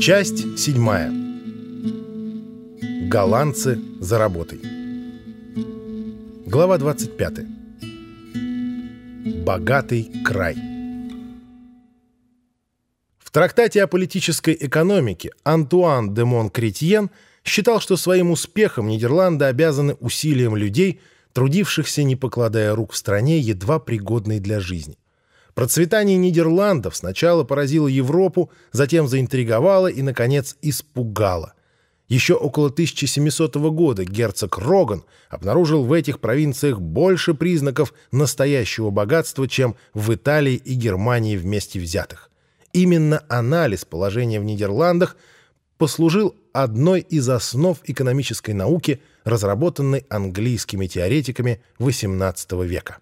Часть седьмая. Голландцы за работой. Глава 25. Богатый край. В трактате о политической экономике Антуан де Монкретьен считал, что своим успехом Нидерланды обязаны усилиям людей, трудившихся, не покладая рук в стране, едва пригодной для жизни. Процветание Нидерландов сначала поразило Европу, затем заинтриговало и, наконец, испугало. Еще около 1700 года герцог Роган обнаружил в этих провинциях больше признаков настоящего богатства, чем в Италии и Германии вместе взятых. Именно анализ положения в Нидерландах послужил одной из основ экономической науки, разработанной английскими теоретиками XVIII века.